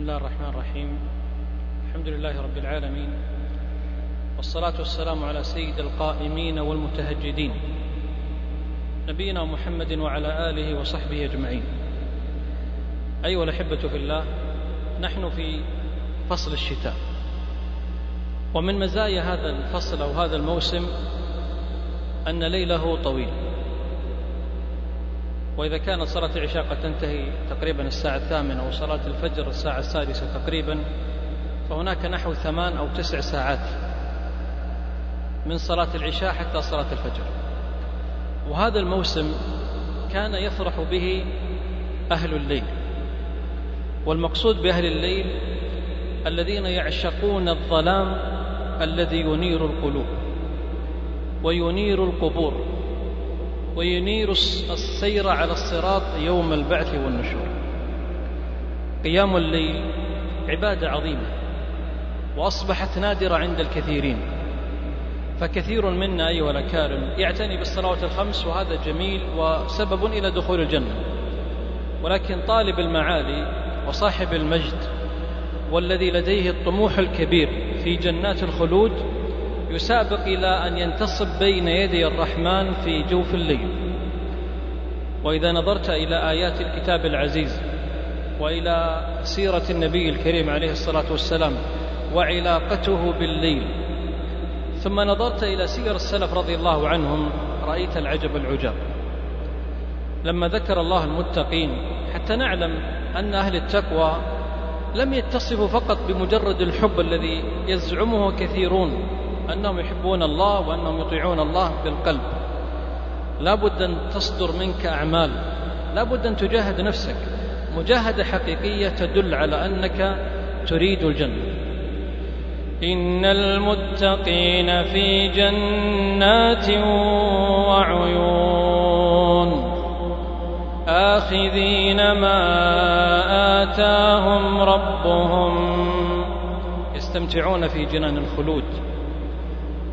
الله الرحمن الرحيم. الحمد لله رب العالمين. والصلاة والسلام على سيد القائمين والمتهجدين. نبينا محمد وعلى آله وصحبه أجمعين. أيها الأحبة في الله نحن في فصل الشتاء. ومن مزايا هذا الفصل أو هذا الموسم أن ليله طويل. وإذا كانت صلاة العشاء قد تنتهي تقريبا الساعة الثامنة وصلاة الفجر الساعة السادسة تقريبا فهناك نحو ثمان أو تسع ساعات من صلاة العشاء حتى صلاة الفجر. وهذا الموسم كان يفرح به أهل الليل. والمقصود بأهل الليل الذين يعشقون الظلام الذي ينير القلوب وينير القبور. وينير السير على الصراط يوم البعث والنشور. قيام الليل عبادة عظيمة وأصبحت نادرة عند الكثيرين. فكثير منا أيها الأكارم يعتني بالصلوات الخمس وهذا جميل وسبب إلى دخول الجنة. ولكن طالب المعالي وصاحب المجد والذي لديه الطموح الكبير في جنات الخلود يسابق إلى أن ينتصب بين يدي الرحمن في جوف الليل. وإذا نظرت إلى آيات الكتاب العزيز وإلى سيرة النبي الكريم عليه الصلاة والسلام وعلاقته بالليل ثم نظرت إلى سير السلف رضي الله عنهم رأيت العجب العجاب. لما ذكر الله المتقين حتى نعلم أن أهل التقوى لم يتصفوا فقط بمجرد الحب الذي يزعمه كثيرون أنهم يحبون الله وأنهم يطيعون الله بالقلب لا بد أن تصدر منك أعمال. لا بد أن تجاهد نفسك. مجاهدة حقيقية تدل على أنك تريد الجنة. إن المتقين في جنات وعيون. آخذين ما آتاهم ربهم. يستمتعون في جنان الخلود.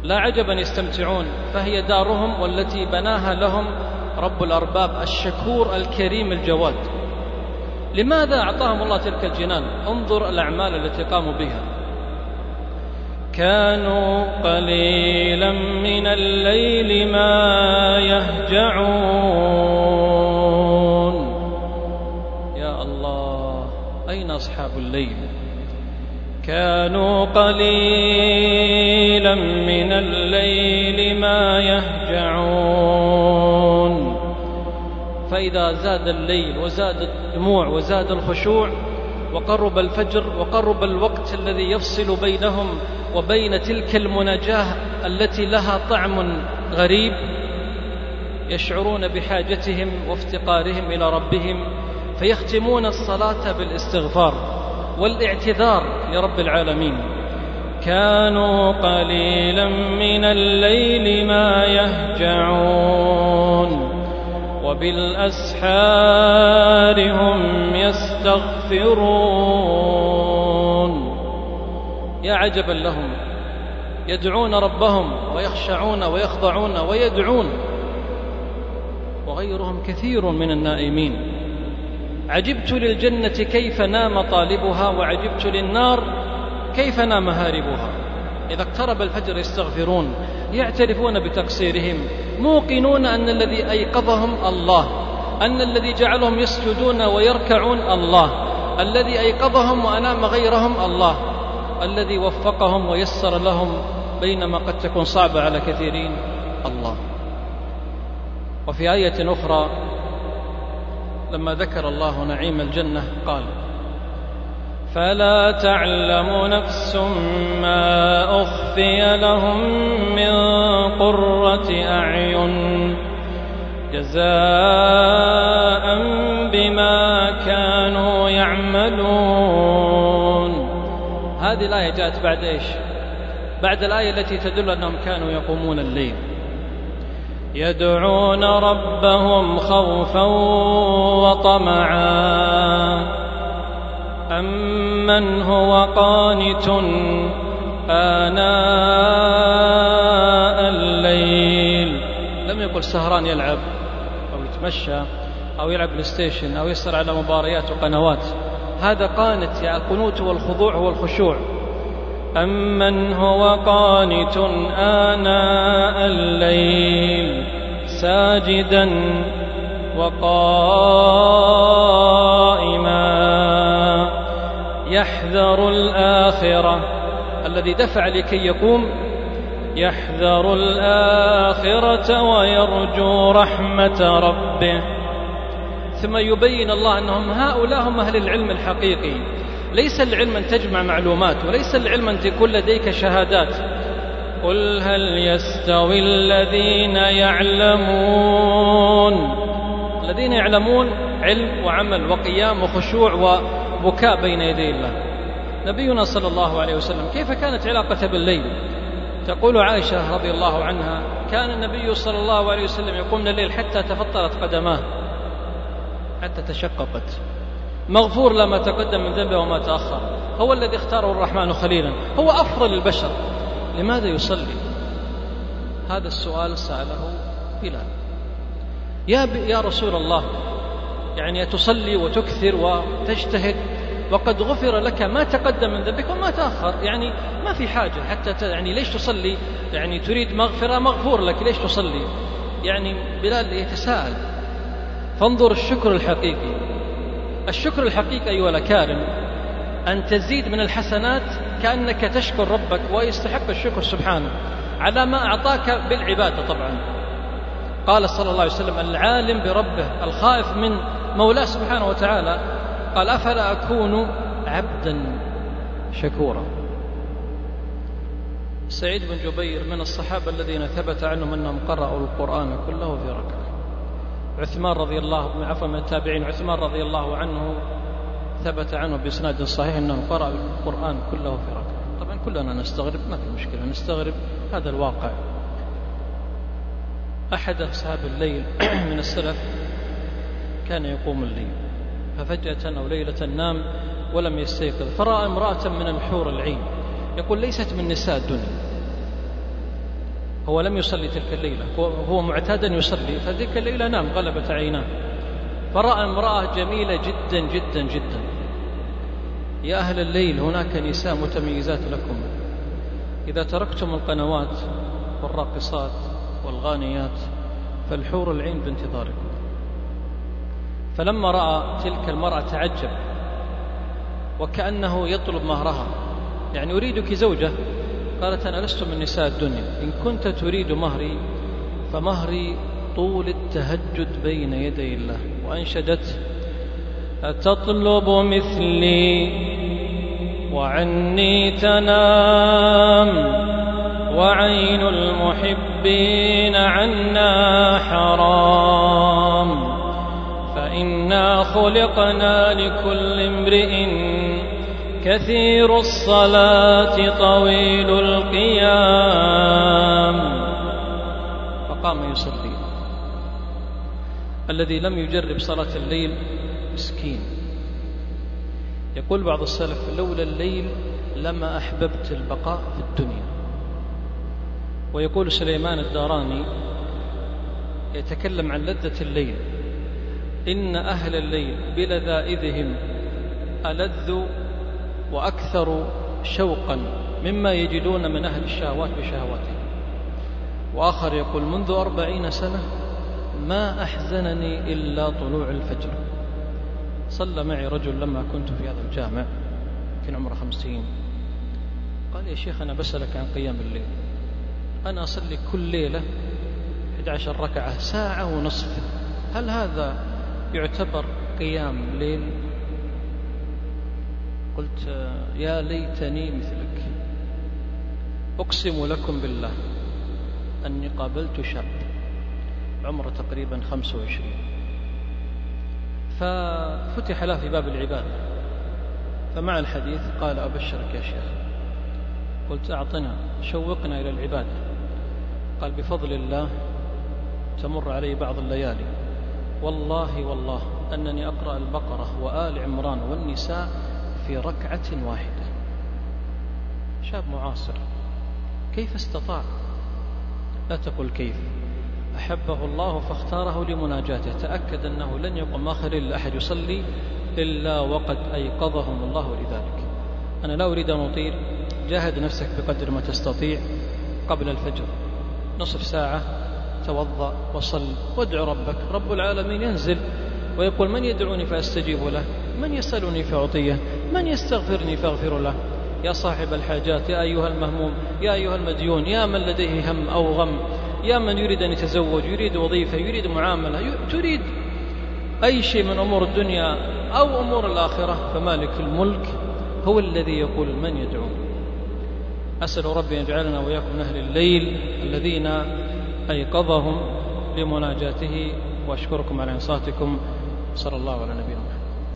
لا عجبا يستمتعون فهي دارهم والتي بناها لهم رب الأرباب الشكور الكريم الجواد. لماذا أعطاهم الله تلك الجنان؟ انظر الأعمال التي قاموا بها. كانوا قليلا من الليل ما يهجعون. يا الله أين أصحاب الليل؟ كانوا قليلا من الليل ما يهجعون. فإذا زاد الليل وزاد الدموع وزاد الخشوع وقرب الفجر وقرب الوقت الذي يفصل بينهم وبين تلك المناجاة التي لها طعم غريب يشعرون بحاجتهم وافتقارهم إلى ربهم فيختمون الصلاة بالإستغفار والإعتذار لرب العالمين. كانوا قليلا من الليل ما يهجعون وبالأسحار هم يستغفرون. يا عجبا لهم يدعون ربهم ويخشعون ويخضعون ويدعون وغيرهم كثير من النائمين. عجبت للجنة كيف نام طالبها وعجبت للنار كيف نام هاربها إذا اقترب الفجر يستغفرون يعترفون بتقصيرهم موقنون أن الذي أيقظهم الله أن الذي جعلهم يسجدون ويركعون الله الذي أيقظهم وأنام غيرهم الله الذي وفقهم ويسر لهم بينما قد تكون صعبة على كثيرين الله. وفي آية أخرى لما ذكر الله نعيم الجنة قال فلا تعلم نفس ما أخفي لهم من قرة أعين جزاء بما كانوا يعملون. هذه الآية جاءت بعد إيش؟ بعد الآية التي تدل أنهم كانوا يقومون الليل. يدعون ربهم خوفا وطمعا. أمن هو قانت آناء الليل لم يقل سهران يلعب أو يتمشى أو يلعب بلاي ستيشن أو يسهر على مباريات وقنوات. هذا قانت يعني القنوت والخضوع والخشوع. أمن هو قانت آناء الليل ساجدا وقائما. يحذر الآخرة. الذي دفع لكي يقوم يحذر الآخرة ويرجو رحمة ربه. ثم يبين الله أنهم هؤلاء هم أهل العلم الحقيقي. ليس العلم أن تجمع معلومات وليس العلم أن تكون لديك شهادات. قل هل يستوي الذين يعلمون؟ الذين يعلمون علم وعمل وقيام وخشوع وبكاء بين يدي الله. نبينا صلى الله عليه وسلم كيف كانت علاقته بالليل؟ تقول عائشة رضي الله عنها كان النبي صلى الله عليه وسلم يقوم من الليل حتى تفطرت قدماه حتى تشققت. مغفور له ما تقدم من ذنبه وما تأخر. هو الذي اختاره الرحمن خليلا. هو أفضل البشر. لماذا يصلي؟ هذا السؤال سأله بلال. يا, يا رسول الله يعني تصلي وتكثر وتجتهد وقد غفر لك ما تقدم من ذنبك وما تأخر. يعني ما في حاجة حتى يعني ليش تصلي؟ يعني تريد مغفرة مغفور لك ليش تصلي؟ يعني بلال يتساءل. فانظر الشكر الحقيقي. الشكر الحقيقي أيها الأكارم أن تزيد من الحسنات كأنك تشكر ربك ويستحق الشكر سبحانه. على ما أعطاك بالعبادة طبعا. قال صلى الله عليه وسلم العالم بربه الخائف من مولاة سبحانه وتعالى قال أفلا أكون عبدا شكورا؟ سعيد بن جبير من الصحابة الذين ثبت عنهم أنهم قرأوا القرآن كله في ركعة. عثمان رضي الله عفوا من التابعين عثمان رضي الله عنه ثبت عنه بإسناد صحيح أنه قرأ القرآن كله في ركعة. طبعا كلنا نستغرب ما في مشكلة نستغرب هذا الواقع. أحد أصحاب الليل من السلف كان يقوم الليل. ففجأة أو ليلة نام ولم يستيقظ فرأى امرأة من الحور العين يقول ليست من نساء الدنيا. هو لم يصلي تلك الليلة هو معتادا يصلي فتلك الليلة نام غلبت عيناه. فرأى امرأة جميلة جدا جدا جدا. يا أهل الليل هناك نساء متميزات لكم. إذا تركتم القنوات والراقصات والغانيات فالحور العين بانتظاركم. فلما رأى تلك المرأة تعجب وكأنه يطلب مهرها. يعني أريدك زوجة؟ قالت أنا لست من نساء الدنيا. إن كنت تريد مهري فمهري طول التهجد بين يدي الله. وأنشدت أتطلب مثلي؟ وعني تنام. وعين المحبين عنا حرام. فإنا خلقنا لكل امرئ كثير الصلاة طويل القيام. فقام يصلي. الذي لم يجرب صلاة الليل مسكين. يقول بعض السلف لولا الليل لما أحببت البقاء في الدنيا. ويقول سليمان الداراني يتكلم عن لذة الليل. إن أهل الليل بلذائذهم ألذ وأكثر شوقا مما يجدون من أهل الشهوات بشهواتهم. وآخر يقول منذ أربعين سنة ما أحزنني إلا طلوع الفجر. صلى معي رجل لما كنت في هذا الجامع كان عمره خمسين. قال يا شيخ أنا بسألك عن قيام الليل. أنا أصلي كل ليلة 11 ركعة ساعة ونصف. هل هذا يعتبر قيام ليل. قلت يا ليتني مثلك. أقسم لكم بالله أني قابلت شاب عمره تقريبا خمسة وعشرين. ففتح له في باب العبادة. فمع الحديث قال أبشرك يا شيخ. قلت أعطنا شوقنا إلى العبادة. قال بفضل الله تمر علي بعض الليالي. والله والله أنني أقرأ البقرة وآل عمران والنساء في ركعة واحدة. شاب معاصر كيف استطاع؟ لا تقل كيف. أحبه الله فاختاره لمناجاته. تأكد أنه لن يقوم آخر إلا أحد يصلي إلا وقد أيقظهم الله لذلك. أنا لا أريد أن أطيل. جاهد نفسك بقدر ما تستطيع قبل الفجر. نصف ساعة. توضأ وصل وادع ربك. رب العالمين ينزل. ويقول من يدعوني فأستجيب له. من يسألني فأعطيه. من يستغفرني فأغفر له. يا صاحب الحاجات يا أيها المهموم يا أيها المديون يا من لديه هم أو غم يا من يريد أن يتزوج يريد وظيفة يريد معاملة تريد أي شيء من أمور الدنيا أو أمور الآخرة. فمالك الملك هو الذي يقول من يدعو. أسأل ربي أن يجعلنا وإياكم من أهل الليل الذين أيقظهم لمناجاته وأشكركم على إنصاتكم. صلى الله على نبينا محمد.